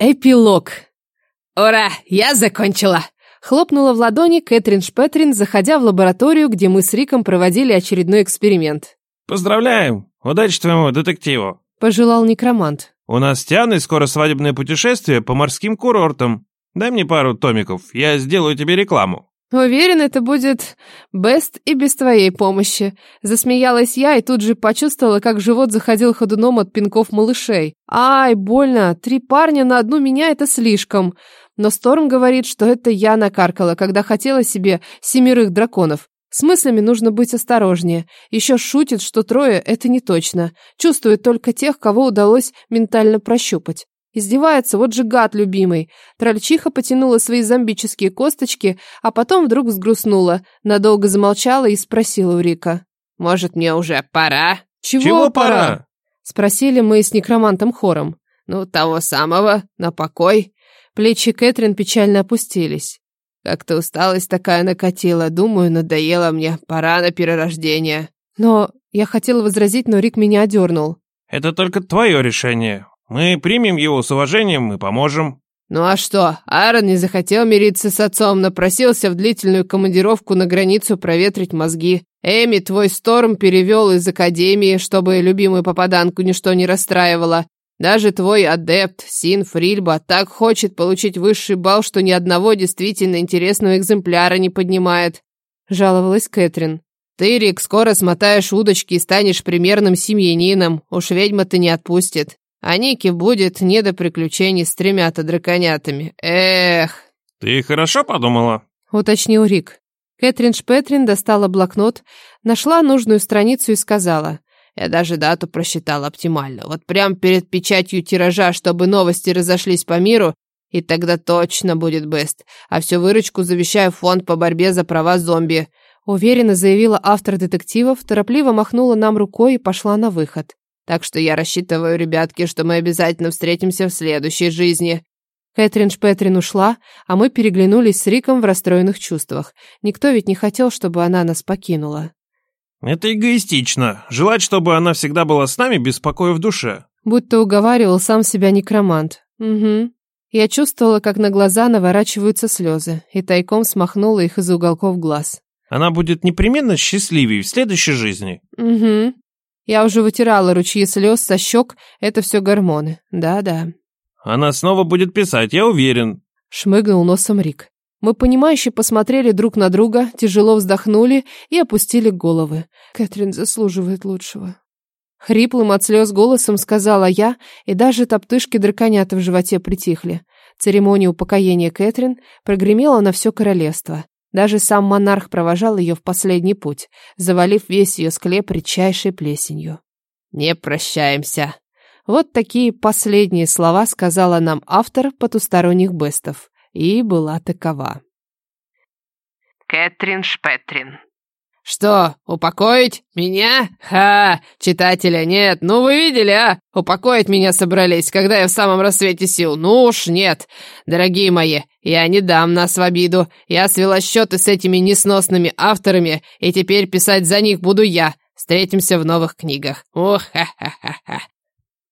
Эпилог. «Ура! Я закончила!» Хлопнула в ладони Кэтрин Шпетрин, заходя в лабораторию, где мы с Риком проводили очередной эксперимент. «Поздравляем! Удачи твоему детективу!» Пожелал некромант. «У нас с Тианой скоро свадебное путешествие по морским курортам. Дай мне пару томиков, я сделаю тебе рекламу». Уверен, это будет бест и без твоей помощи. Засмеялась я и тут же почувствовала, как живот заходил ходуном от пинков малышей. Ай, больно. Три парня на одну меня это слишком. Но Сторм говорит, что это я накаркала, когда хотела себе семерых драконов. С мыслями нужно быть осторожнее. Еще шутит, что трое — это не точно. Чувствует только тех, кого удалось ментально прощупать. Издевается, вот же гад любимый. Трольчиха потянула свои зомбические косточки, а потом вдруг взгрустнула, надолго замолчала и спросила у Рика. «Может, мне уже пора?» «Чего, Чего пора?» Спросили мы с некромантом хором. «Ну, того самого, на покой». Плечи Кэтрин печально опустились. Как-то усталость такая накатила, думаю, надоело мне, пора на перерождение. Но я хотела возразить, но Рик меня одернул. «Это только твое решение. Мы примем его с уважением и поможем». «Ну а что, Аарон не захотел мириться с отцом, напросился в длительную командировку на границу проветрить мозги. Эми твой Сторм перевел из Академии, чтобы любимую попаданку ничто не расстраивало. Даже твой адепт, Син Фрильба, так хочет получить высший балл, что ни одного действительно интересного экземпляра не поднимает», — жаловалась Кэтрин. «Ты, Рик, скоро смотаешь удочки и станешь примерным семьянином. Уж ведьма-то не отпустит. А Нике будет не до приключений с тремя-то драконятами. Эх!» «Ты хорошо подумала?» — уточнил Рик. Кэтрин Шпетрин достала блокнот, нашла нужную страницу и сказала. «Я даже дату просчитала оптимально. Вот прям перед печатью тиража, чтобы новости разошлись по миру, и тогда точно будет бест. А всю выручку завещаю фонд по борьбе за права зомби». Уверенно заявила автор детективов, торопливо махнула нам рукой и пошла на выход. Так что я рассчитываю, ребятки, что мы обязательно встретимся в следующей жизни». Кэтрин Шпетрин ушла, а мы переглянулись с Риком в расстроенных чувствах. Никто ведь не хотел, чтобы она нас покинула. «Это эгоистично. Желать, чтобы она всегда была с нами, без покоя в душе». Будто уговаривал сам себя некромант. «Угу». Я чувствовала, как на глаза наворачиваются слезы, и тайком смахнула их из уголков глаз. «Она будет непременно счастливее в следующей жизни». «Угу», я уже вытирала ручьи слез со щек, это все гормоны. Да-да. Она снова будет писать, я уверен. Шмыгнул носом Рик. Мы, понимающе посмотрели друг на друга, тяжело вздохнули и опустили головы. Кэтрин заслуживает лучшего. Хриплым от слез голосом сказала я, и даже топтышки драконята в животе притихли. Церемония упокоения Кэтрин прогремела на все королевство. Даже сам монарх провожал ее в последний путь, завалив весь ее склеп редчайшей плесенью. «Не прощаемся!» Вот такие последние слова сказала нам автор потусторонних бестов, и была такова. Кэтрин Шпетрин «Что, упокоить? Меня? Ха! Читателя нет. Ну вы видели, а? Упокоить меня собрались, когда я в самом рассвете сил. Ну уж нет. Дорогие мои, я не дам нас в обиду. Я свела счеты с этими несносными авторами, и теперь писать за них буду я. Встретимся в новых книгах. Ох, ха-ха-ха-ха.